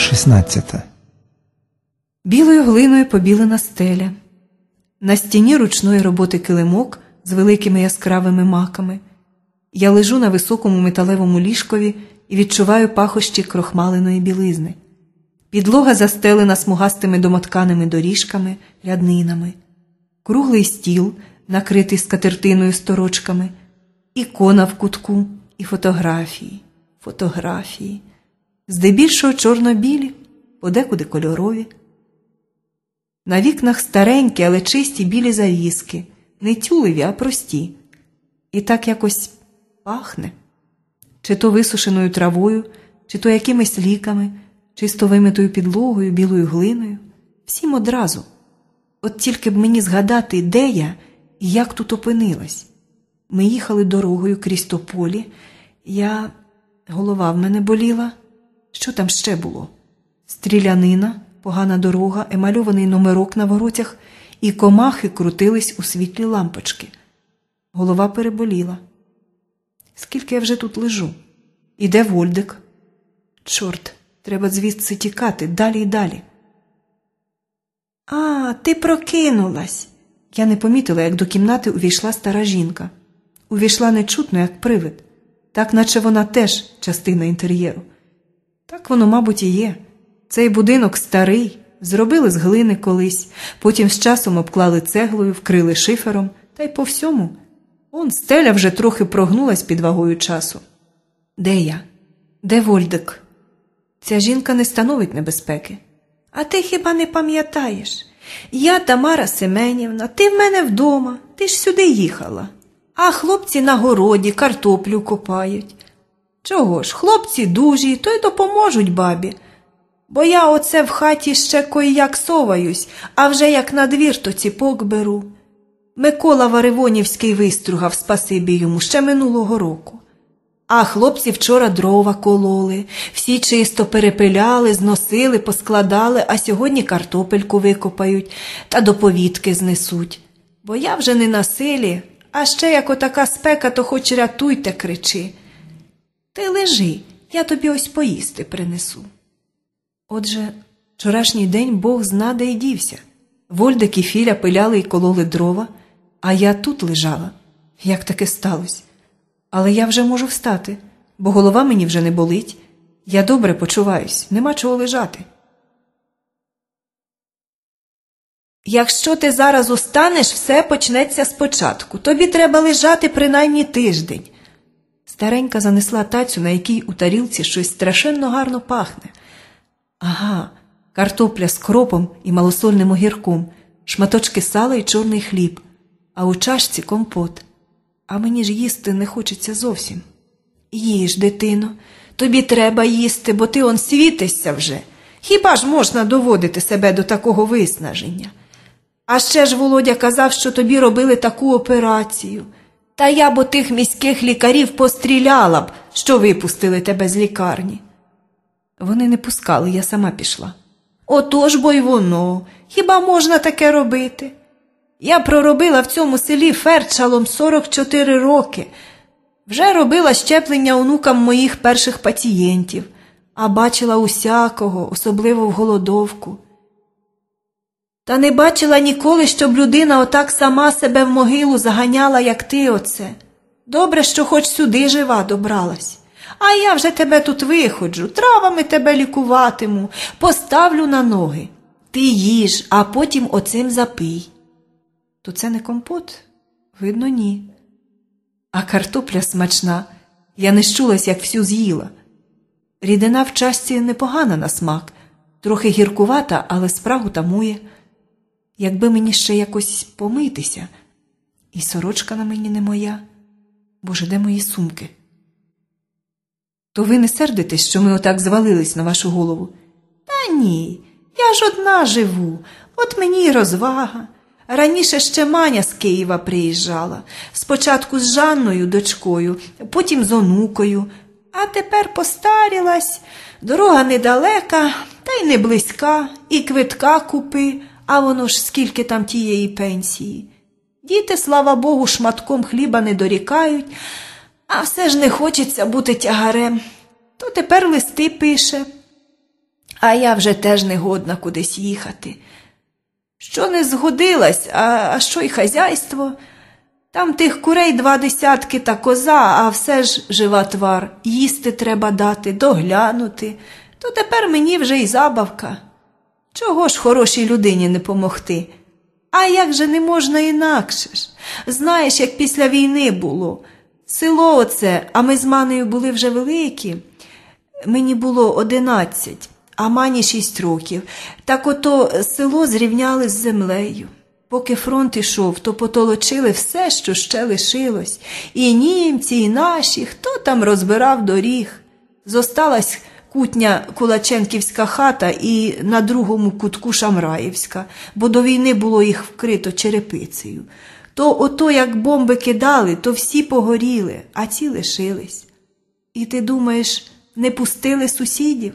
16 Білою глиною побілена стеля. На стіні ручної роботи килимок з великими яскравими маками. Я лежу на високому металевому ліжкові і відчуваю пахощі крохмаленої білизни. Підлога застелена смугастими домотканими доріжками, ряднинами, круглий стіл, накритий скатертиною сторочками, ікона в кутку і фотографії, фотографії, здебільшого чорно-білі, подекуди кольорові. На вікнах старенькі, але чисті білі завіски, не тюливі, а прості. І так якось пахне, чи то висушеною травою, чи то якимись ліками, чисто вимитою підлогою, білою глиною, всім одразу. От тільки б мені згадати, де я і як тут опинилась. Ми їхали дорогою крізь тополі. Я голова в мене боліла. Що там ще було? Стрілянина, погана дорога, емальований номерок на воротях, і комахи крутились у світлі лампочки. Голова переболіла. Скільки я вже тут лежу? І де Вольдик? Чорт, треба звідси тікати далі й далі. А, ти прокинулась. Я не помітила, як до кімнати увійшла стара жінка. Увійшла нечутно, як привид, так наче вона теж частина інтер'єру. Так воно, мабуть, і є. Цей будинок старий, зробили з глини колись, потім з часом обклали цеглою, вкрили шифером, та й по всьому. Он стеля вже трохи прогнулась під вагою часу. Де я? Де Вольдик? Ця жінка не становить небезпеки. А ти хіба не пам'ятаєш? Я Тамара Семенівна, ти в мене вдома, ти ж сюди їхала. А хлопці на городі картоплю копають. Чого ж, хлопці дужі, то й допоможуть бабі. Бо я оце в хаті ще кой як соваюсь, а вже як на двір, то ціпок беру. Микола Варивонівський вистругав спасибі йому ще минулого року. А хлопці вчора дрова кололи, всі чисто перепиляли, зносили, поскладали, а сьогодні картопельку викопають та до повітки знесуть. Бо я вже не на силі, а ще як отака спека, то хоч рятуйте, кричи. Ти лежи, я тобі ось поїсти принесу. Отже, вчорашній день Бог зна, де й дівся. Вольдик і Філя пиляли й кололи дрова, а я тут лежала. Як таке сталося? Але я вже можу встати, бо голова мені вже не болить. Я добре почуваюсь, нема чого лежати. Якщо ти зараз устанеш, все почнеться спочатку. Тобі треба лежати принаймні тиждень. Старенька занесла тацю, на якій у тарілці щось страшенно гарно пахне. Ага, картопля з кропом і малосольним огірком, шматочки сала і чорний хліб, а у чашці компот. А мені ж їсти не хочеться зовсім. Їж, дитино, тобі треба їсти, бо ти он світишся вже. Хіба ж можна доводити себе до такого виснаження? А ще ж Володя казав, що тобі робили таку операцію. Та я б отих міських лікарів постріляла б, що випустили тебе з лікарні. Вони не пускали, я сама пішла. Отож бо й воно. Хіба можна таке робити? Я проробила в цьому селі ферчалом 44 роки. Вже робила щеплення онукам моїх перших пацієнтів, а бачила усякого, особливо в голодовку. Та не бачила ніколи, щоб людина отак сама себе в могилу заганяла, як ти оце. Добре, що хоч сюди жива добралась. А я вже тебе тут виходжу, травами тебе лікуватиму, поставлю на ноги. Ти їж, а потім оцим запий. То це не компот? Видно, ні. А картопля смачна, я не щулась, як всю з'їла. Рідина в чашці непогана на смак, трохи гіркувата, але спрагу тамує. Якби мені ще якось помитися, і сорочка на мені не моя. Боже, де мої сумки? То ви не сердитесь, що ми отак звалились на вашу голову? Та ні, я ж одна живу, от мені й розвага. Раніше ще Маня з Києва приїжджала, спочатку з Жанною дочкою, потім з онукою, а тепер постарілась, дорога недалека, та й не близька, і квитка купи, а воно ж скільки там тієї пенсії. Діти, слава Богу, шматком хліба не дорікають, а все ж не хочеться бути тягарем. То тепер листи пише. А я вже теж не годна кудись їхати. Що не згодилась, а, а що й хазяйство? Там тих курей два десятки та коза, а все ж жива твар. Їсти треба дати, доглянути. То тепер мені вже й забавка. Чого ж хорошій людині не помогти? А як же не можна інакше ж? Знаєш, як після війни було. Село оце, а ми з манею були вже великі. Мені було одинадцять, а мані шість років. Так ото село зрівняли з землею. Поки фронт ішов, то потолочили все, що ще лишилось. І німці, і наші, хто там розбирав доріг. Зосталась кутня Кулаченківська хата і на другому кутку Шамраївська, бо до війни було їх вкрито черепицею. То ото, як бомби кидали, то всі погоріли, а ці лишились. І ти думаєш, не пустили сусідів?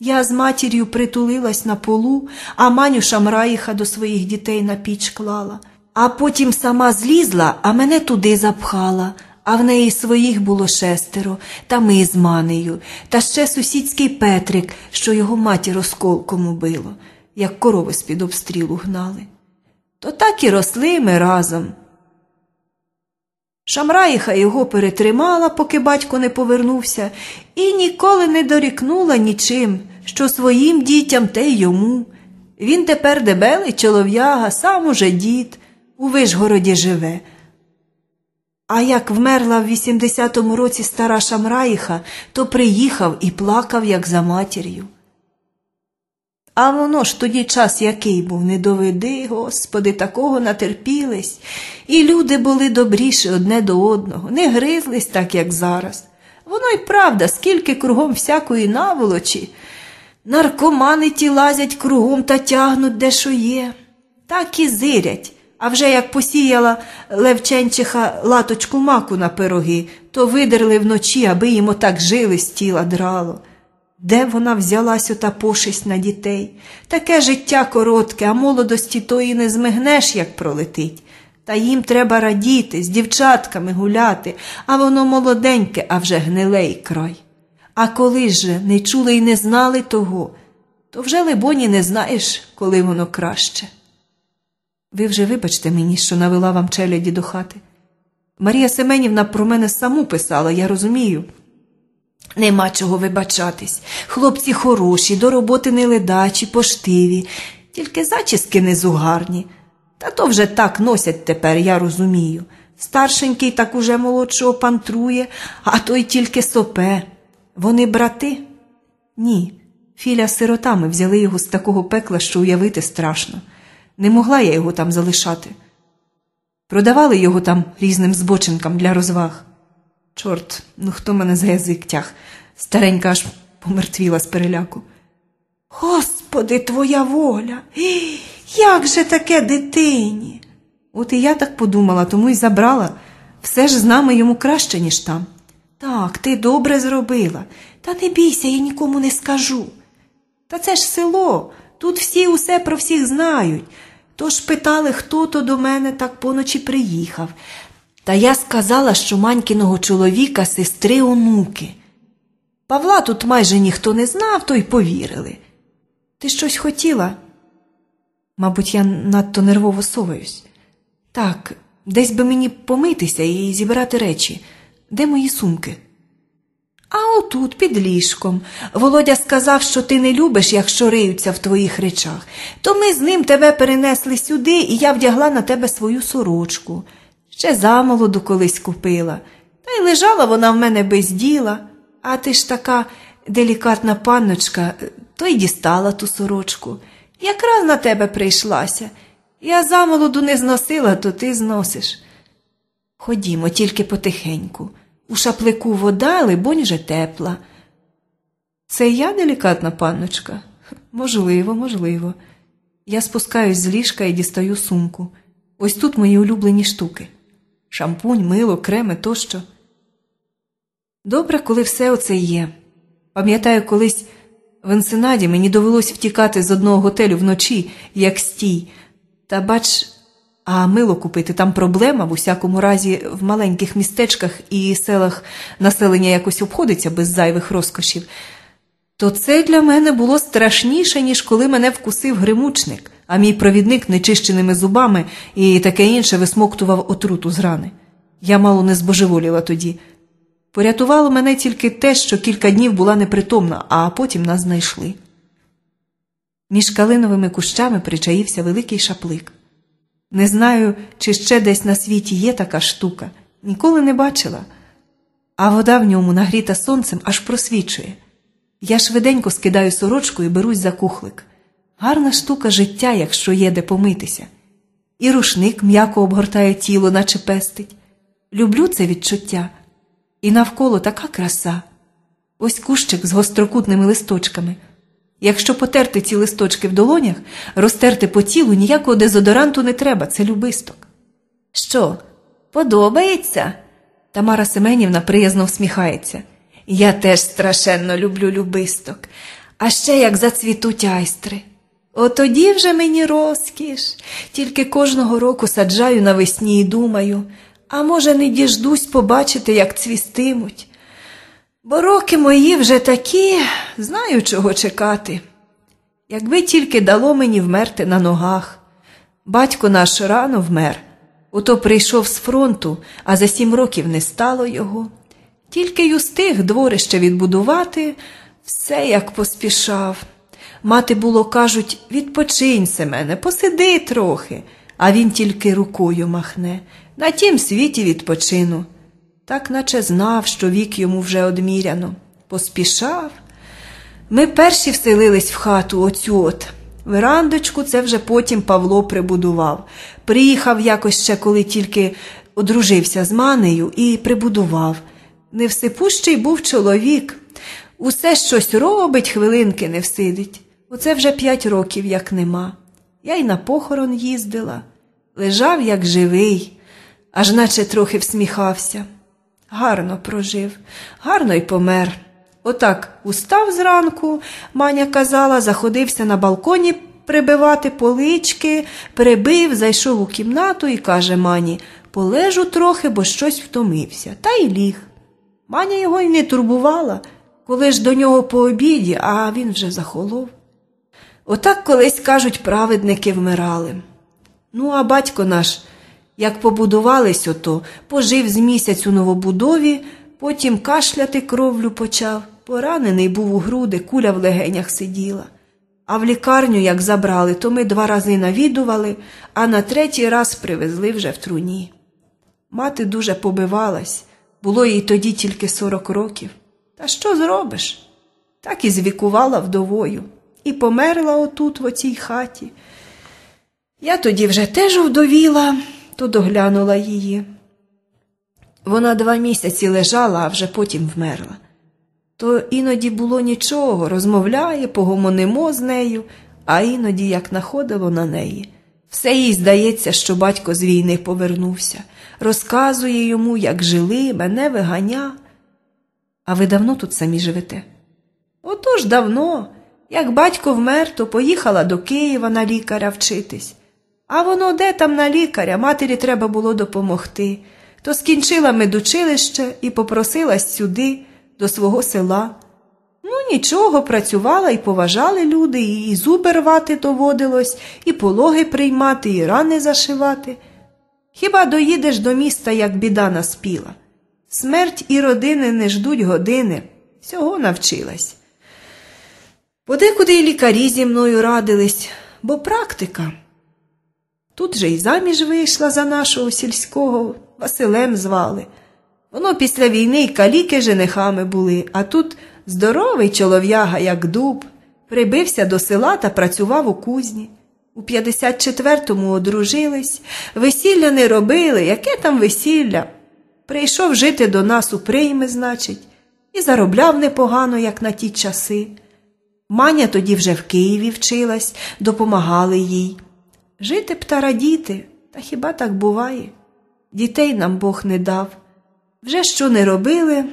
Я з матір'ю притулилась на полу, а маню Шамраїха до своїх дітей на піч клала, а потім сама злізла, а мене туди запхала, а в неї своїх було шестеро, та ми з манею, та ще сусідський Петрик, що його матір осколком убило, як корови з-під обстрілу гнали. То так і росли ми разом. Шамраїха його перетримала, поки батько не повернувся, і ніколи не дорікнула нічим, що своїм дітям те й йому. Він тепер дебелий чолов'яга, сам уже дід, у Вишгороді живе. А як вмерла в 80-му році стара Шамраїха, то приїхав і плакав, як за матір'ю. А воно ж тоді час який був, не доведи, Господи, такого натерпілись, і люди були добріші одне до одного, не гризлись так, як зараз. Воно й правда, скільки кругом всякої наволочі. Наркомани ті лазять кругом та тягнуть де що є. Так і зирять. А вже як посіяла Левченчиха латочку маку на пироги, то видерли вночі, аби їм отак жили з тіла драло. Де вона взялась ота пошесть на дітей? Таке життя коротке, а молодості тої не змигнеш, як пролетить. Та їм треба радіти, з дівчатками гуляти, а воно молоденьке, а вже гнилий край. А коли ж не чули і не знали того, то вже, либоні, не знаєш, коли воно краще. Ви вже вибачте мені, що навела вам челяді до хати. Марія Семенівна про мене саму писала, я розумію. Нема чого вибачатись. Хлопці хороші, до роботи не ледачі, поштиві, тільки зачіски незугарні. Та то вже так носять тепер, я розумію. Старшенький так уже молодшого пантрує, а той тільки сопе. Вони брати? Ні. Філя сиротами взяли його з такого пекла, що уявити страшно. Не могла я його там залишати. Продавали його там різним збочинкам для розваг. Чорт, ну хто мене за язик тяг? Старенька аж помертвіла з переляку. Господи, твоя воля! Як же таке дитині? От і я так подумала, тому й забрала. Все ж з нами йому краще, ніж там. Так, ти добре зробила. Та не бійся, я нікому не скажу. Та це ж село, тут всі усе про всіх знають. Тож питали, хто то до мене так поночі приїхав. Та я сказала, що манькіного чоловіка сестри онуки. Павла тут майже ніхто не знав, то й повірили. Ти щось хотіла? Мабуть, я надто нервово соваюсь. Так, десь би мені помитися і зібрати речі. Де мої сумки? А отут, під ліжком. Володя сказав, що ти не любиш, якщо риються в твоїх речах. То ми з ним тебе перенесли сюди, і я вдягла на тебе свою сорочку. Ще замолоду колись купила. Та й лежала вона в мене без діла. А ти ж така делікатна панночка, то й дістала ту сорочку. Якраз на тебе прийшлася. Я замолоду не зносила, то ти зносиш. Ходімо, тільки потихеньку. У шаплику вода, либонь вже тепла. Це я делікатна панночка? Можливо, можливо. Я спускаюсь з ліжка і дістаю сумку. Ось тут мої улюблені штуки шампунь, мило, креми тощо. Добре, коли все оце є. Пам'ятаю, колись в Енсенаді мені довелось втікати з одного готелю вночі, як стій. Та бач, а мило купити там проблема, в усякому разі, в маленьких містечках і селах населення якось обходиться без зайвих розкошів. то це для мене було страшніше, ніж коли мене вкусив гримучник, а мій провідник нечищеними зубами і таке інше висмоктував отруту з рани. Я мало не збожеволіла тоді. Порятувало мене тільки те, що кілька днів була непритомна, а потім нас знайшли. Між калиновими кущами причаївся великий шаплик. Не знаю, чи ще десь на світі є така штука, ніколи не бачила, а вода в ньому, нагріта сонцем, аж просвічує. Я швиденько скидаю сорочку і берусь за кухлик. Гарна штука життя, якщо є де помитися. І рушник м'яко обгортає тіло, наче пестить. Люблю це відчуття. І навколо така краса. Ось кущик з гострокутними листочками. Якщо потерти ці листочки в долонях, розтерти по тілу ніякого дезодоранту не треба, це любисток. Що, подобається? Тамара Семенівна приязно всміхається. Я теж страшенно люблю любисток, а ще як зацвітуть айстри. Отоді вже мені розкіш, тільки кожного року саджаю навесні і думаю, а може, не діждусь побачити, як цвістимуть. Бо роки мої вже такі, знаю, чого чекати. Якби тільки дало мені вмерти на ногах. Батько наш рано вмер, ото прийшов з фронту, а за сім років не стало його. Тільки й устиг дворище відбудувати, все як поспішав. Мати було, кажуть, відпочинь Семене, посиди трохи, а він тільки рукою махне. На тім світі відпочину. Так наче знав, що вік йому вже одміряно. Поспішав. Ми перші вселились в хату оцю от. Верандочку це вже потім Павло прибудував. Приїхав якось ще, коли тільки одружився з манею, і прибудував. Невсипущий був чоловік. Усе щось робить, хвилинки не всидить. Оце вже п'ять років, як нема. Я й на похорон їздила. Лежав, як живий, аж наче трохи всміхався. Гарно прожив, гарно й помер. Отак устав зранку, маня казала, заходився на балконі прибивати полички, прибив, зайшов у кімнату і каже мані полежу трохи, бо щось втомився, та й ліг. Маня його й не турбувала, коли ж до нього по обіді, а він вже захолов. Отак колись, кажуть, праведники вмирали. Ну, а батько наш, як побудувались ото, пожив з місяць у новобудові, потім кашляти кровлю почав. Поранений був у груди, куля в легенях сиділа. А в лікарню, як забрали, то ми два рази навідували, а на третій раз привезли вже в труні. Мати дуже побивалась, було їй тоді тільки сорок років. Та що зробиш? Так і звікувала вдовою і померла отут, в оцій хаті. Я тоді вже теж вдовіла, то доглянула її. Вона два місяці лежала, а вже потім вмерла. То іноді було нічого, розмовляє, погомонимо з нею, а іноді, як находило на неї, все їй здається, що батько з війни повернувся, розказує йому, як жили, мене виганя. А ви давно тут самі живете? Отож давно. Як батько вмер, то поїхала до Києва на лікаря вчитись. А воно де там на лікаря, матері треба було допомогти. То скінчила медучилище і попросилась сюди, до свого села. Ну, нічого, працювала і поважали люди, і зуби рвати доводилось, і пологи приймати, і рани зашивати. Хіба доїдеш до міста, як біда наспіла? Смерть і родини не ждуть години, всього навчилась. Подекуди й лікарі зі мною радились, бо практика. Тут же й заміж вийшла за нашого сільського, Василем звали. Воно після війни й каліки женихами були, а тут здоровий чолов'яга, як дуб, прибився до села та працював у кузні. У 54-му одружились, весілля не робили, яке там весілля. Прийшов жити до нас у прийми, значить, і заробляв непогано, як на ті часи. Маня тоді вже в Києві вчилась, допомагали їй. Жити б та радіти, та хіба так буває? Дітей нам Бог не дав. Вже що не робили,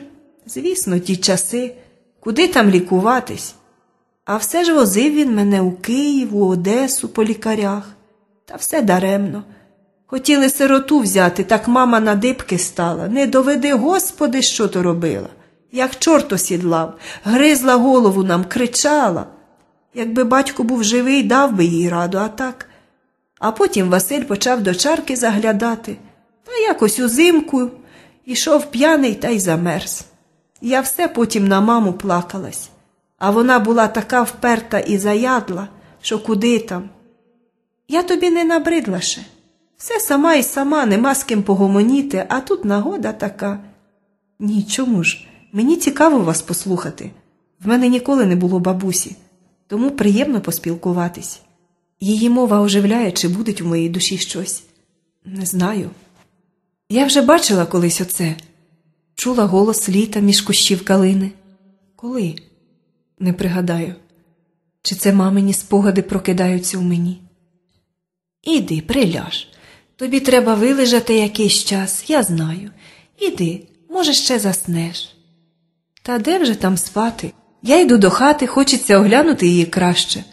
звісно, ті часи, куди там лікуватись. А все ж возив він мене у Київ, у Одесу по лікарях, та все даремно. Хотіли сироту взяти, так мама на дибки стала. Не доведи, Господи, що то робила. як чорт осідлав, гризла голову нам, кричала. Якби батько був живий, дав би їй раду, а так. А потім Василь почав до чарки заглядати, та якось узимку ішов п'яний та й замерз. Я все потім на маму плакалась, а вона була така вперта і заядла, що куди там. Я тобі не набридла ще. Все сама і сама, нема з ким погомоніти, а тут нагода така. Ні, чому ж? Мені цікаво вас послухати. В мене ніколи не було бабусі, тому приємно поспілкуватись. Її мова оживляє, чи буде в моїй душі щось. Не знаю. Я вже бачила колись оце, чула голос літа між кущів калини. Коли? Не пригадаю, чи це мамині спогади прокидаються у мені. Іди, приляж. Тобі треба вилежати якийсь час, я знаю. Іди, може, ще заснеш. Та де вже там спати? Я йду до хати, хочеться оглянути її краще.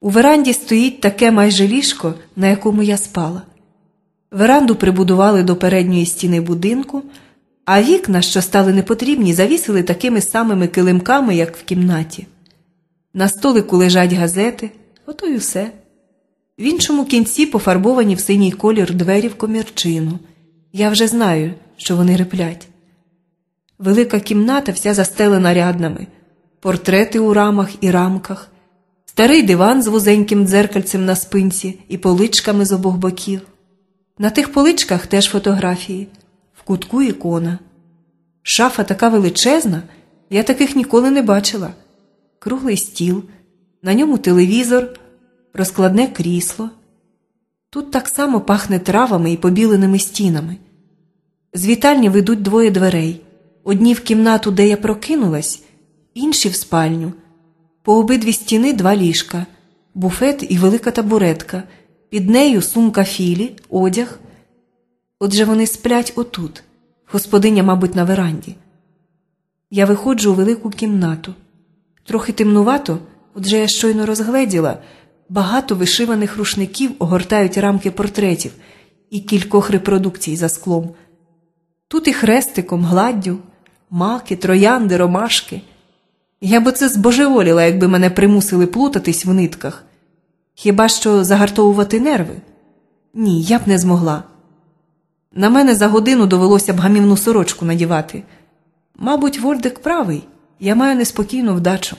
У веранді стоїть таке майже ліжко, на якому я спала. Веранду прибудували до передньої стіни будинку, а вікна, що стали непотрібні, завісили такими самими килимками, як в кімнаті. На столику лежать газети, ото й усе. В іншому кінці пофарбовані в синій колір двері в комірчину. Я вже знаю, що вони реплять. Велика кімната вся застелена ряднами, портрети у рамах і рамках, старий диван з вузеньким дзеркальцем на спинці і поличками з обох боків. На тих поличках теж фотографії, в кутку ікона. Шафа така величезна, я таких ніколи не бачила. Круглий стіл, на ньому телевізор, розкладне крісло. Тут так само пахне травами і побіленими стінами. З вітальні ведуть двоє дверей одні в кімнату, де я прокинулась, інші в спальню. По обидві стіни два ліжка, буфет і велика табуретка, під нею сумка філі, одяг. Отже, вони сплять отут, господиня, мабуть, на веранді. Я виходжу у велику кімнату. Трохи темнувато, отже я щойно розгледіла, багато вишиваних рушників огортають рамки портретів і кількох репродукцій за склом. Тут і хрестиком, гладдю, маки, троянди, ромашки. Я б оце збожеволіла, якби мене примусили плутатись в нитках. Хіба що загартовувати нерви? Ні, я б не змогла. На мене за годину довелося б гамівну сорочку надівати. Мабуть, Вольдик правий, я маю неспокійну вдачу.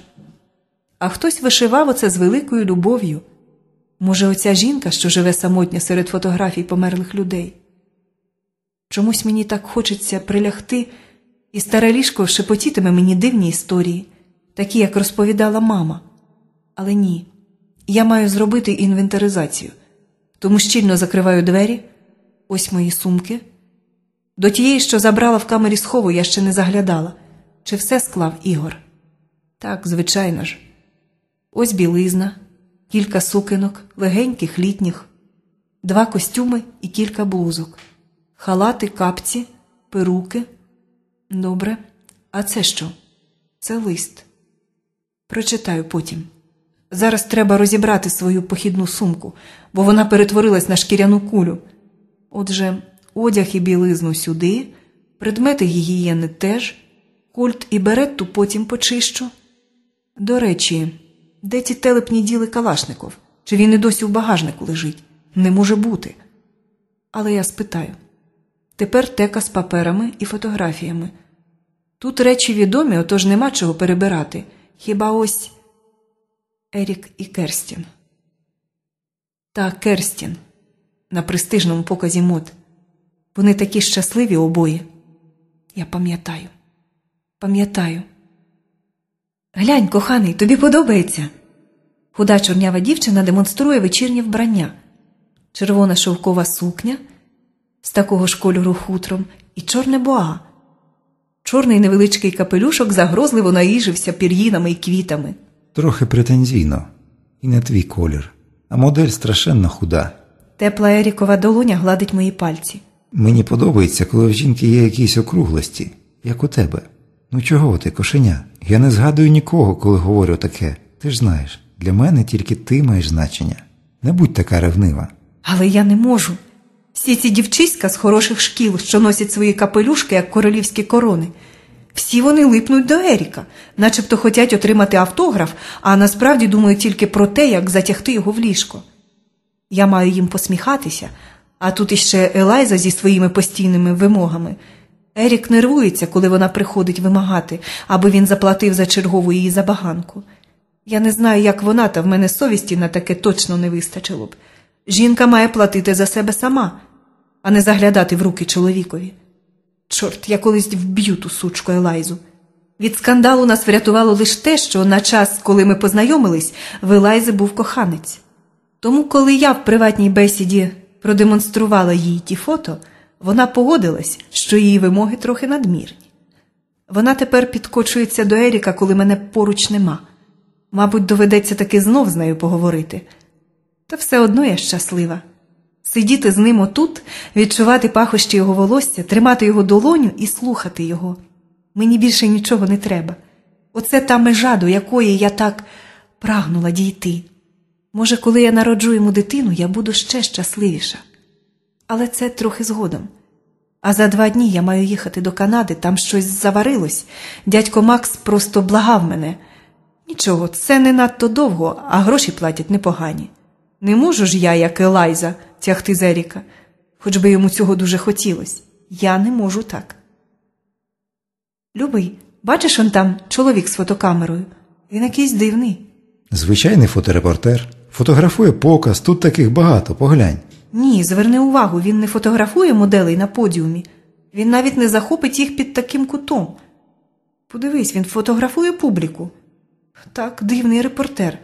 А хтось вишивав оце з великою любов'ю. Може, оця жінка, що живе самотня серед фотографій померлих людей. Чомусь мені так хочеться прилягти, і старе ліжко шепотітиме мені дивні історії, такі, як розповідала мама. Але ні, я маю зробити інвентаризацію, тому щільно закриваю двері, ось мої сумки. До тієї, що забрала в камері схову, я ще не заглядала. Чи все склав Ігор? Так, звичайно ж. Ось білизна, кілька сукенок, легеньких літніх, два костюми і кілька блузок, халати, капці, перуки. Добре, а це що? Це лист. Прочитаю потім. Зараз треба розібрати свою похідну сумку, бо вона перетворилась на шкіряну кулю. Отже, одяг і білизну сюди, предмети гігієни теж, культ і беретту потім почищу. До речі, де ті телепні діли Калашников? Чи він і досі в багажнику лежить? Не може бути. Але я спитаю тепер тека з паперами і фотографіями. Тут речі відомі, отож нема чого перебирати. Хіба ось Ерік і Керстін. Та Керстін на престижному показі мод. Вони такі щасливі обоє. Я пам'ятаю, пам'ятаю. Глянь, коханий, тобі подобається. Худа чорнява дівчина демонструє вечірнє вбрання, червона шовкова сукня з такого ж кольору хутром і чорне боа. Чорний невеличкий капелюшок загрозливо наїжився пір'їнами і квітами. Трохи претензійно, і не твій колір, а модель страшенно худа. Тепла Ерікова долоня гладить мої пальці. Мені подобається, коли в жінки є якісь округлості, як у тебе. Ну чого ти, кошеня? Я не згадую нікого, коли говорю таке. Ти ж знаєш, для мене тільки ти маєш значення. Не будь така ревнива. Але я не можу. Всі ці дівчиська з хороших шкіл, що носять свої капелюшки, як королівські корони, Всі вони липнуть до Еріка, начебто хочуть отримати автограф, а насправді думають тільки про те, як затягти його в ліжко. Я маю їм посміхатися, а тут іще Елайза зі своїми постійними вимогами. Ерік нервується, коли вона приходить вимагати, аби він заплатив за чергову її забаганку. Я не знаю, як вона, та в мене совісті на таке точно не вистачило б. Жінка має платити за себе сама, а не заглядати в руки чоловікові. Чорт, я колись вб'ю ту сучку Елайзу. Від скандалу нас врятувало лише те, що на час, коли ми познайомились, в Елайзи був коханець. Тому, коли я в приватній бесіді продемонструвала їй ті фото, вона погодилась, що її вимоги трохи надмірні. Вона тепер підкочується до Еріка, коли мене поруч нема. Мабуть, доведеться таки знов з нею поговорити. Та все одно я щаслива. Сидіти з ним отут, відчувати пахощі його волосся, тримати його долоню і слухати його. Мені більше нічого не треба. Оце та межа, до якої я так прагнула дійти. Може, коли я народжу йому дитину, я буду ще щасливіша. Але це трохи згодом. А за два дні я маю їхати до Канади, там щось заварилось. Дядько Макс просто благав мене. Нічого, це не надто довго, а гроші платять непогані. Не можу ж я, як Елайза, тягти з Еріка, хоч би йому цього дуже хотілося. Я не можу так. Любий, бачиш он там чоловік з фотокамерою? Він якийсь дивний. Звичайний фоторепортер. Фотографує показ, тут таких багато, поглянь. Ні, зверни увагу, він не фотографує моделей на подіумі. Він навіть не захопить їх під таким кутом. Подивись, він фотографує публіку. Так, дивний репортер.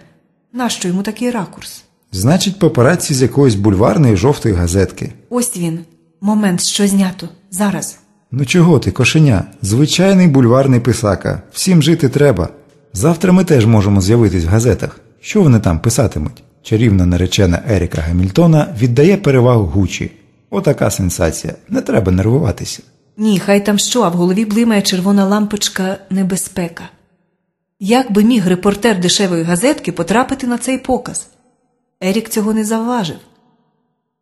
Нащо йому такий ракурс? Значить, папараці з якоїсь бульварної жовтої газетки. Ось він. Момент, що знято. Зараз. Ну чого ти, кошеня? Звичайний бульварний писака. Всім жити треба. Завтра ми теж можемо з'явитись в газетах. Що вони там писатимуть? Чарівна наречена Еріка Гамільтона віддає перевагу Гучі. Отака сенсація. Не треба нервуватися. Ні, хай там що, а в голові блимає червона лампочка небезпека. Як би міг репортер дешевої газетки потрапити на цей показ? Ерік цього не завважив.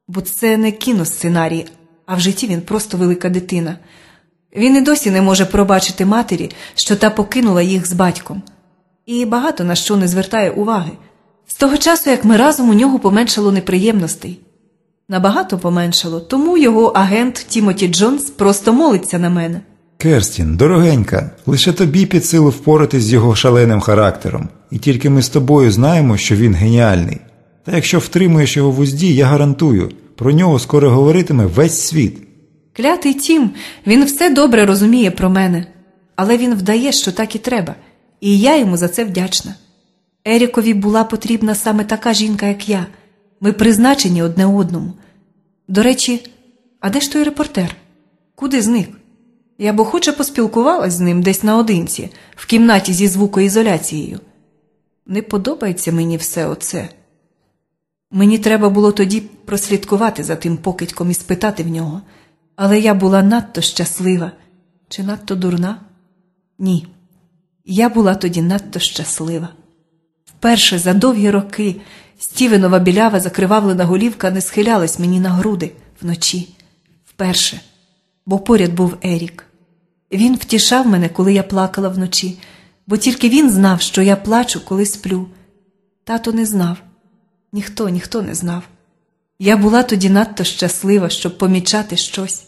Бо це не кіносценарій, а в житті він просто велика дитина. Він і досі не може пробачити матері, що та покинула їх з батьком, і багато на що не звертає уваги. З того часу, як ми разом у нього поменшало неприємностей. Набагато поменшало, тому його агент Тімоті Джонс просто молиться на мене. Керстін, дорогенька, лише тобі під силу впоратись з його шаленим характером, і тільки ми з тобою знаємо, що він геніальний. Та якщо втримуєш його в узді, я гарантую, про нього скоро говоритиме весь світ. Клятий тім, він все добре розуміє про мене, але він вдає, що так і треба, і я йому за це вдячна. Ерікові була потрібна саме така жінка, як я. Ми призначені одне одному. До речі, а де ж той репортер? Куди зник? Я б охоче поспілкувалась з ним десь наодинці, в кімнаті зі звукоізоляцією. Не подобається мені все оце. Мені треба було тоді прослідкувати за тим покидьком і спитати в нього, але я була надто щаслива чи надто дурна? Ні. Я була тоді надто щаслива. Вперше за довгі роки Стівенова білява закривавлена голівка не схилялась мені на груди вночі. Вперше, бо поряд був Ерік. Він втішав мене, коли я плакала вночі, бо тільки він знав, що я плачу, коли сплю. Тато не знав. Ніхто, ніхто не знав. Я була тоді надто щаслива, щоб помічати щось.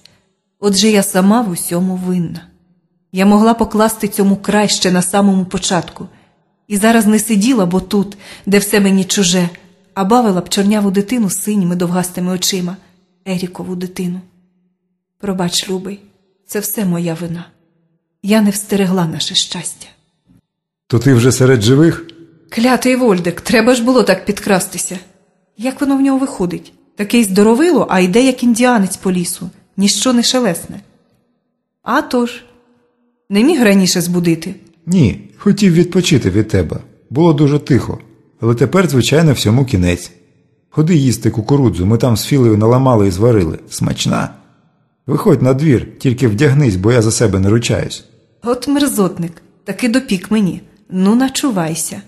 Отже, я сама в усьому винна. Я могла покласти цьому край ще на самому початку, і зараз не сиділа, бо тут, де все мені чуже, а бавила б чорняву дитину синіми довгастими очима, Ерікову дитину. Пробач, любий, це все моя вина. Я не встерегла наше щастя. То ти вже серед живих? Клятий Вольдик, треба ж було так підкрастися. Як воно в нього виходить? Такий здоровило, а йде як індіанець по лісу, ніщо не шелесне. А тож, не міг раніше збудити. Ні, хотів відпочити від тебе. Було дуже тихо, але тепер, звичайно, всьому кінець. Ходи їсти кукурудзу, ми там з філею наламали і зварили. Смачна. Виходь на двір, тільки вдягнись, бо я за себе не ручаюсь. От мерзотник, таки допік мені. Ну, начувайся.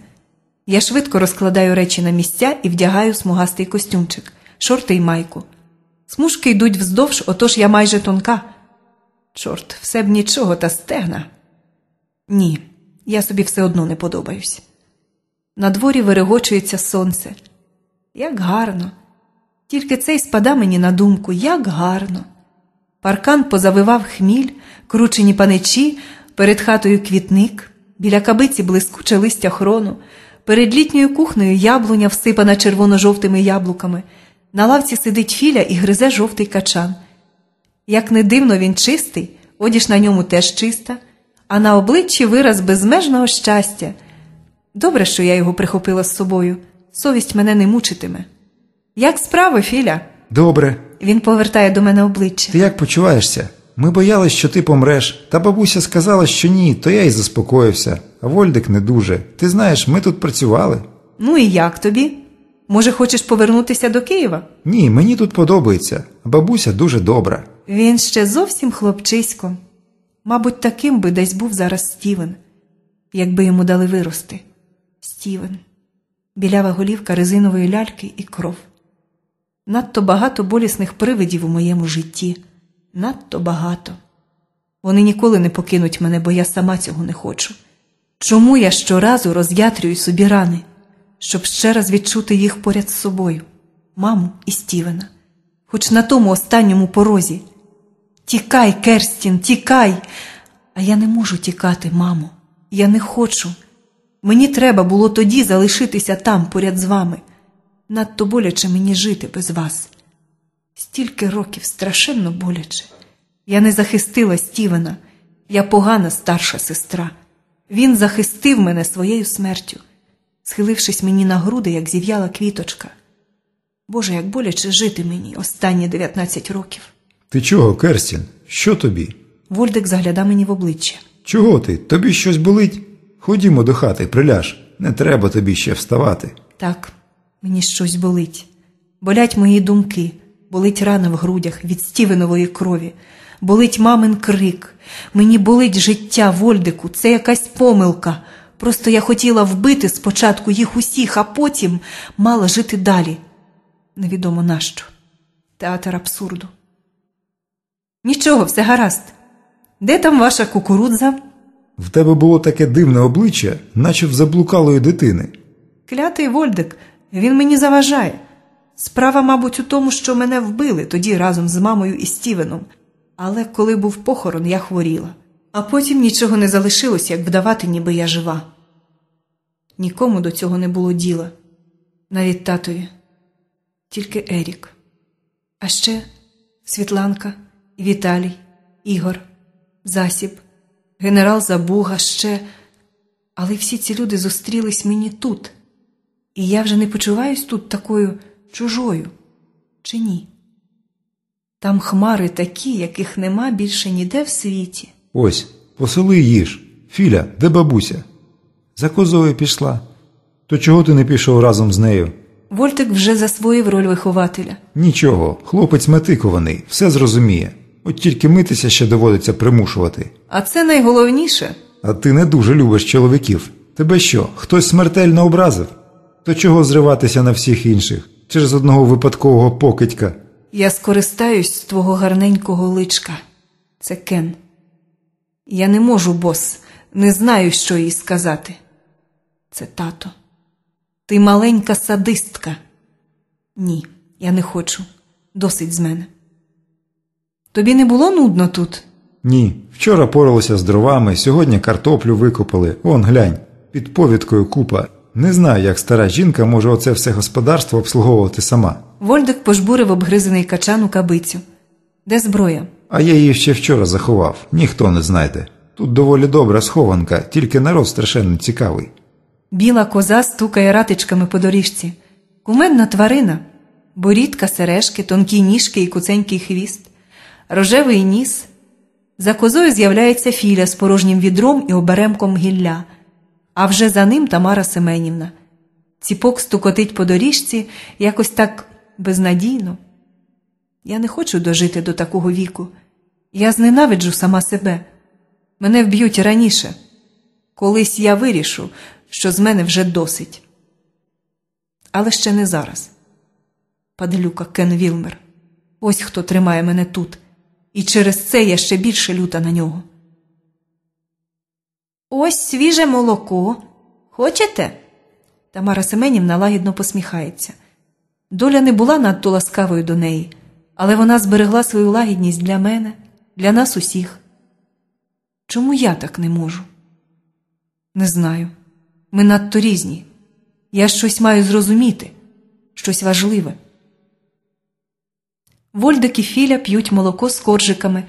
Я швидко розкладаю речі на місця і вдягаю смугастий костюмчик, шорти й майку. Смужки йдуть вздовж, отож я майже тонка. Чорт, все б нічого та стегна. Ні, я собі все одно не подобаюсь. На дворі вирегочується сонце. Як гарно. Тільки це й спада мені на думку, як гарно. Паркан позавивав хміль, кручені паничі, перед хатою квітник, біля кабиці блискуче листя хрону, перед літньою кухнею яблуня, всипана червоно-жовтими яблуками. На лавці сидить філя і гризе жовтий качан. Як не дивно, він чистий, одіж на ньому теж чиста, а на обличчі вираз безмежного щастя. Добре, що я його прихопила з собою. Совість мене не мучитиме. Як справи, Філя? Добре. Він повертає до мене обличчя. Ти як почуваєшся? Ми боялись, що ти помреш, та бабуся сказала, що ні, то я й заспокоївся. Вольдик не дуже. Ти знаєш, ми тут працювали. Ну і як тобі? Може, хочеш повернутися до Києва? Ні, мені тут подобається. Бабуся дуже добра. Він ще зовсім хлопчисько. Мабуть, таким би десь був зараз Стівен, якби йому дали вирости. Стівен. Білява голівка резинової ляльки і кров. Надто багато болісних привидів у моєму житті. Надто багато. Вони ніколи не покинуть мене, бо я сама цього не хочу. Чому я щоразу роз'ятрюю собі рани, щоб ще раз відчути їх поряд з собою, маму і Стівена, хоч на тому останньому порозі. Тікай, Керстін, тікай. А я не можу тікати, мамо. Я не хочу. Мені треба було тоді залишитися там поряд з вами. Надто боляче мені жити без вас. Стільки років страшенно боляче. Я не захистила Стівена, я погана старша сестра. Він захистив мене своєю смертю, схилившись мені на груди, як зів'яла квіточка. Боже, як боляче жити мені останні 19 років. Ти чого, Керстін? Що тобі? Вольдик загляда мені в обличчя. Чого ти? Тобі щось болить? Ходімо до хати, приляж. Не треба тобі ще вставати. Так, мені щось болить. Болять мої думки, болить рана в грудях від стівенової крові, болить мамин крик. Мені болить життя Вольдику, це якась помилка. Просто я хотіла вбити спочатку їх усіх, а потім мала жити далі. Невідомо нащо. Театр абсурду. Нічого, все гаразд. Де там ваша кукурудза? В тебе було таке дивне обличчя, наче в заблукалої дитини. Клятий Вольдик, він мені заважає. Справа, мабуть, у тому, що мене вбили тоді разом з мамою і Стівеном. Але коли був похорон, я хворіла. А потім нічого не залишилось, як вдавати, ніби я жива. Нікому до цього не було діла, навіть татові, тільки Ерік. А ще Світланка, Віталій, Ігор, Засіб, генерал Забуга, ще. Але всі ці люди зустрілись мені тут, і я вже не почуваюсь тут такою чужою, чи ні? Там хмари такі, яких нема більше ніде в світі. Ось, посили їж. Філя, де бабуся? За козою пішла. То чого ти не пішов разом з нею? Вольтик вже засвоїв роль вихователя. Нічого, хлопець метикований, все зрозуміє. От тільки митися ще доводиться примушувати. А це найголовніше. А ти не дуже любиш чоловіків. Тебе що, хтось смертельно образив? То чого зриватися на всіх інших через одного випадкового покидька? Я скористаюсь з твого гарненького личка. Це Кен. Я не можу, бос, не знаю, що їй сказати. Це тато. Ти маленька садистка. Ні, я не хочу. Досить з мене. Тобі не було нудно тут? Ні, вчора поралися з дровами, сьогодні картоплю викопали. Он глянь, під повідкою купа. Не знаю, як стара жінка може оце все господарство обслуговувати сама. Вольдик пожбурив обгризений качан у кабицю. Де зброя? А я її ще вчора заховав, ніхто не знайде. Тут доволі добра схованка, тільки народ страшенно цікавий. Біла коза стукає ратичками по доріжці. Кумедна тварина, борідка, сережки, тонкі ніжки і куценький хвіст, рожевий ніс. За козою з'являється філя з порожнім відром і оберемком гілля, а вже за ним Тамара Семенівна. Ціпок стукотить по доріжці якось так безнадійно. Я не хочу дожити до такого віку. Я зненавиджу сама себе. Мене вб'ють раніше. Колись я вирішу, що з мене вже досить. Але ще не зараз. Падлюка Кен Вілмер. Ось хто тримає мене тут, і через це я ще більше люта на нього. Ось свіже молоко. Хочете? Тамара Семенівна лагідно посміхається. Доля не була надто ласкавою до неї, але вона зберегла свою лагідність для мене, для нас усіх. Чому я так не можу? Не знаю. Ми надто різні. Я щось маю зрозуміти, щось важливе. Вольдик і Філя п'ють молоко з коржиками,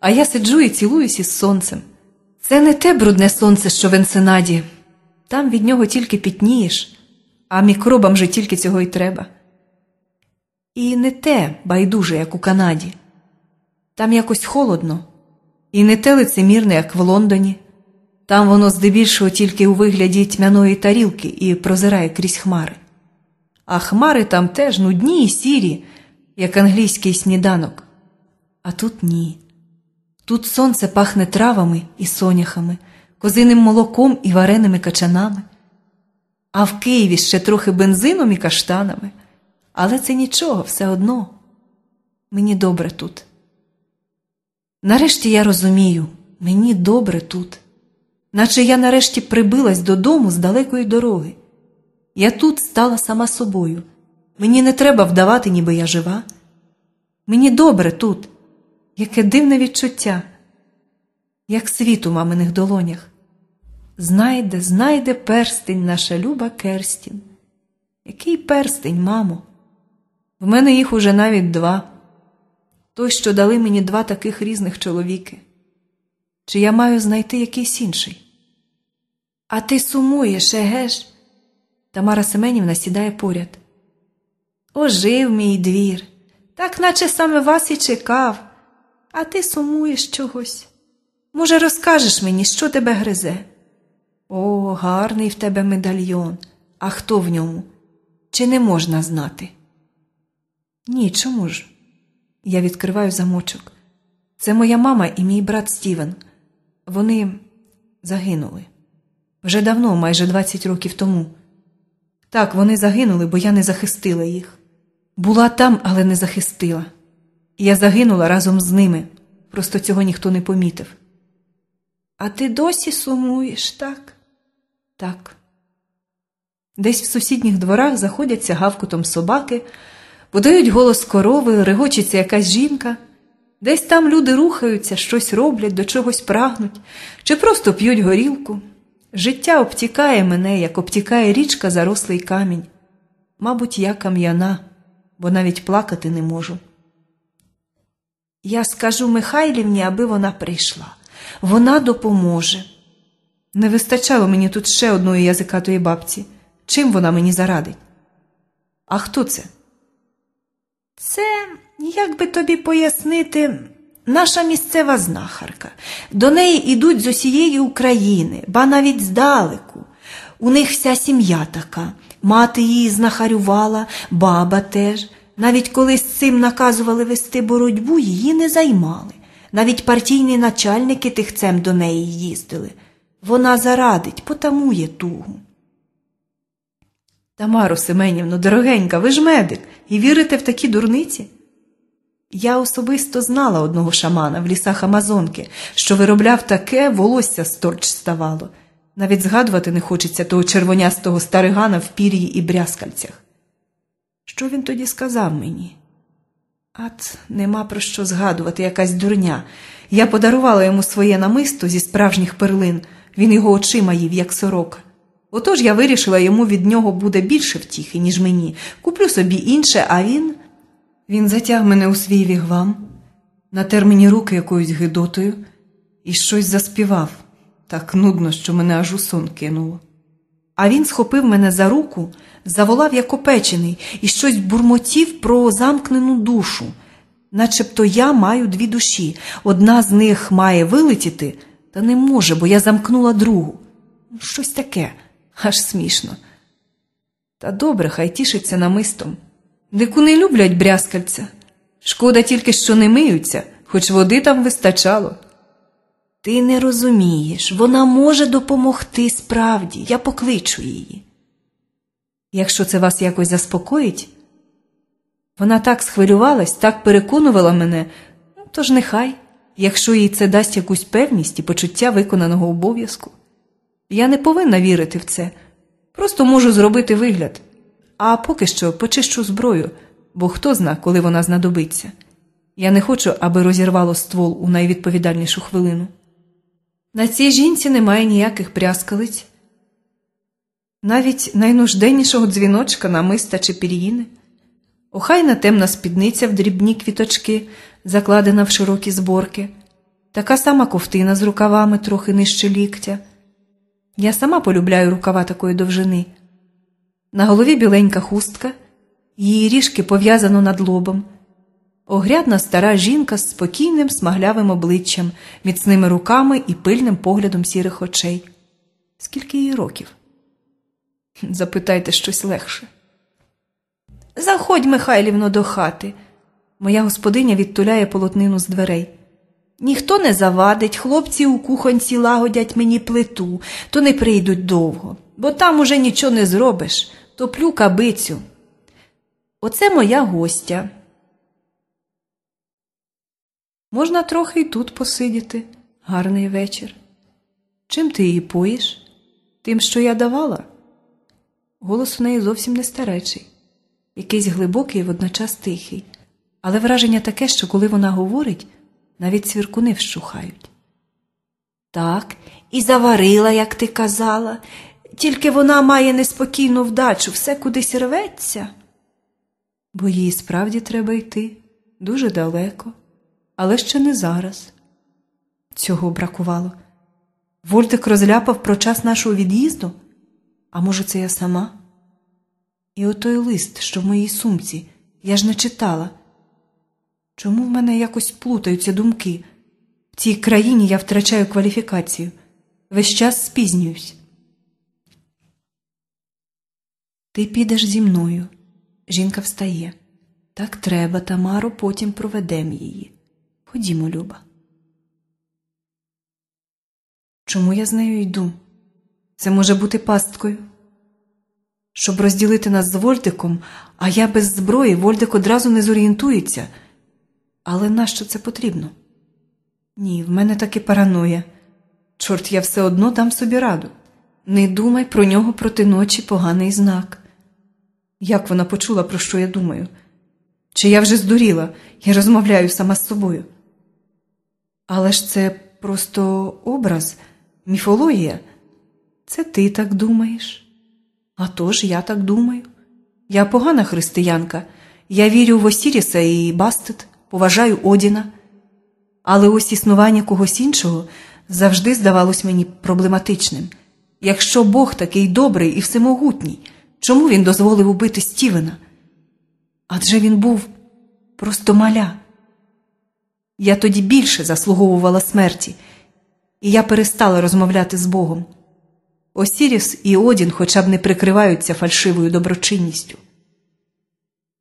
а я сиджу і цілуюсь із сонцем. Це не те брудне сонце, що в Енсенаді. Там від нього тільки пітнієш, а мікробам же тільки цього й треба. І не те байдуже, як у Канаді. Там якось холодно, і не те лицемірне, як в Лондоні. Там воно здебільшого тільки у вигляді тьмяної тарілки і прозирає крізь хмари. А хмари там теж нудні і сірі, як англійський сніданок. А тут ні. Тут сонце пахне травами і соняхами, козиним молоком і вареними качанами. А в Києві ще трохи бензином і каштанами. Але це нічого, все одно. Мені добре тут. Нарешті я розумію, мені добре тут, наче я нарешті прибилась додому з далекої дороги. Я тут стала сама собою. Мені не треба вдавати, ніби я жива. Мені добре тут, яке дивне відчуття, як світ у маминих долонях. Знайде, знайде перстень наша люба Керстін. Який перстень, мамо? В мене їх уже навіть два. Той, що дали мені два таких різних чоловіки. Чи я маю знайти якийсь інший? А ти сумуєш, еге ж? Тамара Семенівна сідає поряд. Ожив мій двір, так наче саме вас і чекав, а ти сумуєш чогось. Може, розкажеш мені, що тебе гризе? О, гарний в тебе медальйон. А хто в ньому? Чи не можна знати? Ні, чому ж? Я відкриваю замочок. Це моя мама і мій брат Стівен. Вони загинули. Вже давно, майже 20 років тому. Так, вони загинули, бо я не захистила їх. Була там, але не захистила. Я загинула разом з ними, просто цього ніхто не помітив. А ти досі сумуєш, так? Так. Десь в сусідніх дворах заходяться гавкутом собаки, подають голос корови, регочеться якась жінка. Десь там люди рухаються, щось роблять, до чогось прагнуть, чи просто п'ють горілку. Життя обтікає мене, як обтікає річка зарослий камінь. Мабуть, я кам'яна, бо навіть плакати не можу. Я скажу Михайлівні, аби вона прийшла. Вона допоможе. Не вистачало мені тут ще одної язикатої бабці. Чим вона мені зарадить? А хто це? Це, як би тобі пояснити, наша місцева знахарка. До неї ідуть з усієї України, ба навіть здалеку. У них вся сім'я така. Мати її знахарювала, баба теж. Навіть коли з цим наказували вести боротьбу, її не займали. Навіть партійні начальники тихцем до неї їздили. Вона зарадить, потамує тугу. Тамаро Семенівно, дорогенька, ви ж медик і вірите в такі дурниці? Я особисто знала одного шамана в лісах Амазонки, що виробляв таке, волосся сторч ставало. Навіть згадувати не хочеться того червонястого старигана в пір'ї і брязкальцях. Що він тоді сказав мені? Ат, нема про що згадувати якась дурня. Я подарувала йому своє намисто зі справжніх перлин, він його очима їв, як сорока. Отож я вирішила, йому від нього буде більше втіхи, ніж мені. Куплю собі інше, а він. Він затяг мене у свій вігвам, натер мені руки якоюсь гидотою і щось заспівав так нудно, що мене аж у сон кинуло. А він схопив мене за руку, заволав як опечений і щось бурмотів про замкнену душу, начебто я маю дві душі. Одна з них має вилетіти, та не може, бо я замкнула другу. Щось таке, аж смішно. Та добре, хай тішиться намистом. Дикуни люблять брязкальця. Шкода тільки, що не миються, хоч води там вистачало. Ти не розумієш, вона може допомогти справді, я покличу її. Якщо це вас якось заспокоїть, вона так схвилювалась, так переконувала мене, ну, тож нехай, якщо їй це дасть якусь певність і почуття виконаного обов'язку. Я не повинна вірити в це. Просто можу зробити вигляд. А поки що почищу зброю, бо хто зна, коли вона знадобиться. Я не хочу, аби розірвало ствол у найвідповідальнішу хвилину. На цій жінці немає ніяких пряскалиць, навіть найнужденнішого дзвіночка, намиста чи пір'їни. Охайна темна спідниця в дрібні квіточки, закладена в широкі зборки, така сама ковтина з рукавами трохи нижче ліктя. Я сама полюбляю рукава такої довжини. На голові біленька хустка, її ріжки пов'язано над лобом. Огрядна стара жінка з спокійним смаглявим обличчям, міцними руками і пильним поглядом сірих очей. Скільки їй років? Запитайте щось легше. Заходь, Михайлівно, до хати. Моя господиня відтуляє полотнину з дверей. Ніхто не завадить, хлопці у кухонці лагодять мені плиту, то не прийдуть довго, бо там уже нічого не зробиш, топлю кабицю. Оце моя гостя. Можна трохи й тут посидіти. Гарний вечір. Чим ти її поїш? Тим, що я давала? Голос у неї зовсім не старечий, якийсь глибокий і водночас тихий, але враження таке, що коли вона говорить, навіть цвіркуни вщухають. Так, і заварила, як ти казала, тільки вона має неспокійну вдачу, все кудись рветься. Бо їй справді треба йти дуже далеко, але ще не зараз. Цього бракувало. Вольтик розляпав про час нашого від'їзду, а може, це я сама? І отой лист, що в моїй сумці, я ж не читала. Чому в мене якось плутаються думки? В цій країні я втрачаю кваліфікацію, весь час спізнююсь. Ти підеш зі мною. Жінка встає. Так треба, Тамаро, потім проведемо її. Ходімо, Люба. Чому я з нею йду? Це може бути пасткою. Щоб розділити нас з Вольдиком, а я без зброї Вольдик одразу не зорієнтується. Але нащо це потрібно? Ні, в мене таки параноя. Чорт, я все одно дам собі раду. Не думай про нього проти ночі поганий знак. Як вона почула, про що я думаю? Чи я вже здуріла і розмовляю сама з собою? Але ж це просто образ, міфологія. Це ти так думаєш? А тож я так думаю. Я погана християнка. Я вірю в Осіріса і Бастет, поважаю Одіна. Але ось існування когось іншого завжди здавалось мені проблематичним. Якщо Бог такий добрий і всемогутній, чому він дозволив убити Стівена? Адже він був просто маля. Я тоді більше заслуговувала смерті, і я перестала розмовляти з Богом. Осіріс і Одін хоча б не прикриваються фальшивою доброчинністю.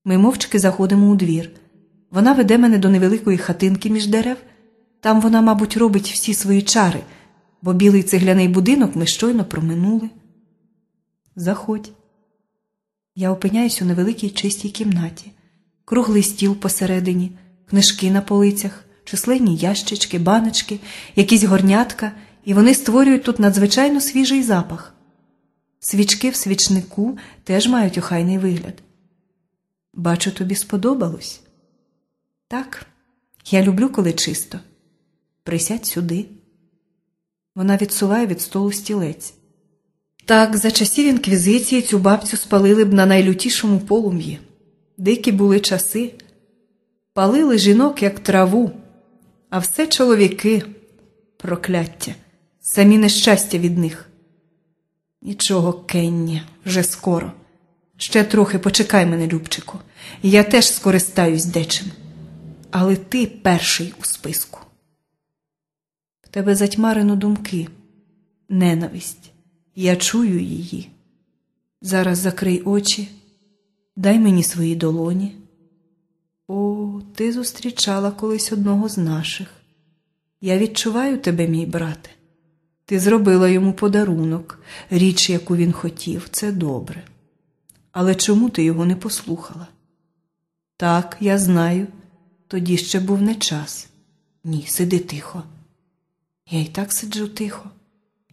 Ми мовчки заходимо у двір. Вона веде мене до невеликої хатинки між дерев. Там вона, мабуть, робить всі свої чари, бо білий цегляний будинок ми щойно проминули. Заходь. Я опиняюсь у невеликій чистій кімнаті, круглий стіл посередині, книжки на полицях, численні ящички, баночки, якісь горнятка, і вони створюють тут надзвичайно свіжий запах. Свічки в свічнику теж мають охайний вигляд. Бачу, тобі сподобалось? Так, я люблю, коли чисто. Присядь сюди. Вона відсуває від столу стілець. Так, за часів інквізиції цю бабцю спалили б на найлютішому полум'ї. Дикі були часи, палили жінок, як траву, а все чоловіки, прокляття, самі нещастя від них. Нічого, Кенні, вже скоро. Ще трохи почекай мене, Любчику, я теж скористаюсь дечим. Але ти перший у списку. В тебе затьмарено думки, ненависть. Я чую її. Зараз закрий очі, дай мені свої долоні. О, ти зустрічала колись одного з наших. Я відчуваю тебе, мій брате. Ти зробила йому подарунок, річ, яку він хотів, це добре. Але чому ти його не послухала? Так, я знаю, тоді ще був не час. Ні, сиди тихо. Я й так сиджу тихо.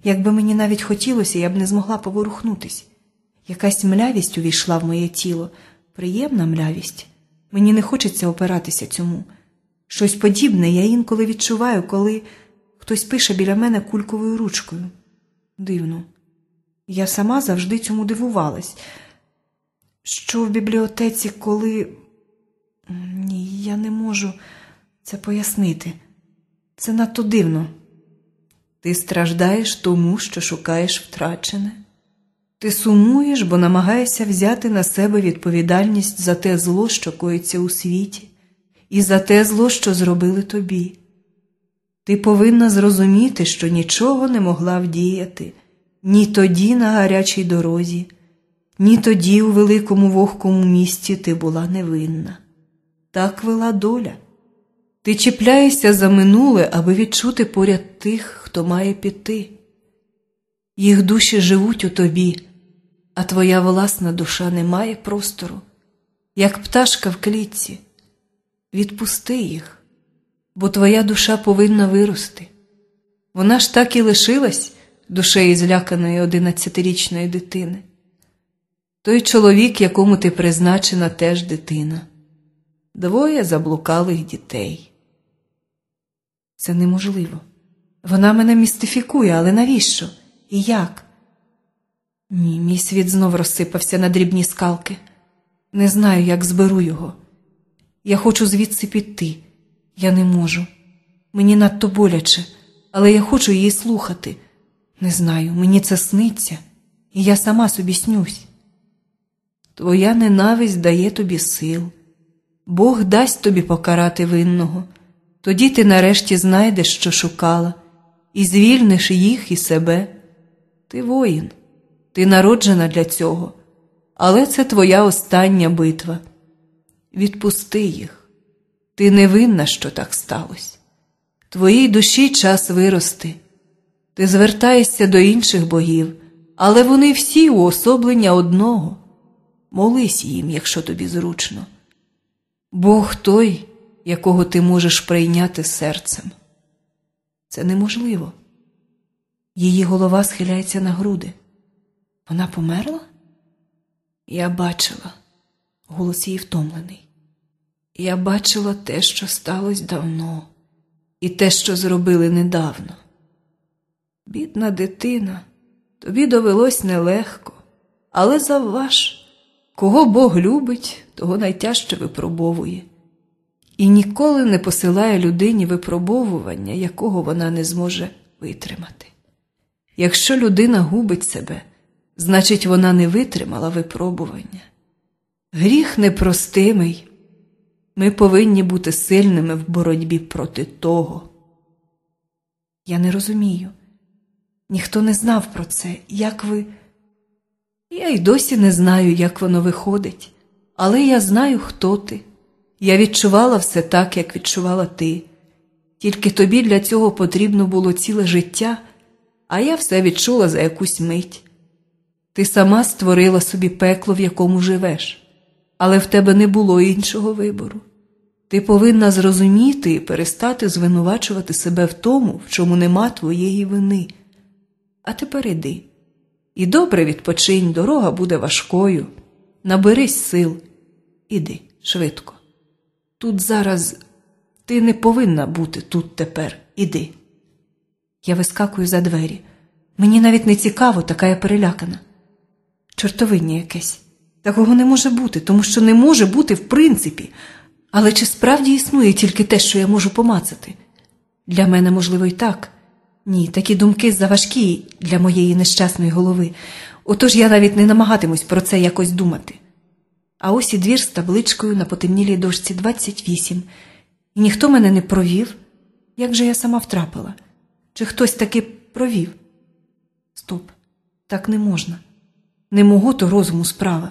Якби мені навіть хотілося, я б не змогла поворухнутись. Якась млявість увійшла в моє тіло, приємна млявість. Мені не хочеться опиратися цьому. Щось подібне я інколи відчуваю, коли хтось пише біля мене кульковою ручкою. Дивно. Я сама завжди цьому дивувалась. Що в бібліотеці, коли. Ні, я не можу це пояснити. Це надто дивно. Ти страждаєш тому, що шукаєш втрачене. Ти сумуєш, бо намагаєшся взяти на себе відповідальність за те зло, що коїться у світі, і за те зло, що зробили тобі. Ти повинна зрозуміти, що нічого не могла вдіяти ні тоді на гарячій дорозі, ні тоді у великому вогкому місті ти була невинна. Так вела доля. Ти чіпляєшся за минуле, аби відчути поряд тих, хто має піти. Їх душі живуть у тобі, а твоя власна душа не має простору, як пташка в клітці. Відпусти їх, бо твоя душа повинна вирости. Вона ж так і лишилась душею зляканої одинадцятирічної дитини. Той чоловік, якому ти призначена, теж дитина, двоє заблукалих дітей. Це неможливо. Вона мене містифікує, але навіщо? І як? Ні, мій світ знов розсипався на дрібні скалки. Не знаю, як зберу його. Я хочу звідси піти. Я не можу. Мені надто боляче, але я хочу її слухати. Не знаю, мені це сниться, і я сама собі снюсь. Твоя ненависть дає тобі сил. Бог дасть тобі покарати винного. Тоді ти нарешті знайдеш, що шукала, і звільниш їх і себе. Ти воїн, ти народжена для цього, але це твоя остання битва. Відпусти їх. Ти не винна, що так сталося. Твоїй душі час вирости. Ти звертаєшся до інших богів, але вони всі уособлення одного. Молись їм, якщо тобі зручно. Бог той, якого ти можеш прийняти серцем. Це неможливо. Її голова схиляється на груди. Вона померла? Я бачила, голос її втомлений. Я бачила те, що сталося давно, і те, що зробили недавно. Бідна дитина, тобі довелось нелегко, але завваж, кого Бог любить, того найтяжче випробовує, і ніколи не посилає людині випробовування, якого вона не зможе витримати. Якщо людина губить себе, значить вона не витримала випробування. Гріх непростимий. Ми повинні бути сильними в боротьбі проти того. Я не розумію. Ніхто не знав про це, як ви. Я й досі не знаю, як воно виходить, але я знаю, хто ти. Я відчувала все так, як відчувала ти. Тільки тобі для цього потрібно було ціле життя, а я все відчула за якусь мить. Ти сама створила собі пекло, в якому живеш, але в тебе не було іншого вибору. Ти повинна зрозуміти і перестати звинувачувати себе в тому, в чому нема твоєї вини. А тепер іди. І добре відпочинь, дорога буде важкою. Наберись сил. Іди швидко. Тут зараз ти не повинна бути тут тепер. Іди. Я вискакую за двері. Мені навіть не цікаво, така я перелякана. Чортовиння якесь. Такого не може бути, тому що не може бути в принципі. Але чи справді існує тільки те, що я можу помацати? Для мене, можливо, і так. Ні, такі думки заважкі для моєї нещасної голови. Отож я навіть не намагатимусь про це якось думати. А ось і двір з табличкою на потемнілій дошці 28. І ніхто мене не провів. Як же я сама втрапила? Чи хтось таки провів? Стоп, так не можна. Не мого то розуму справа.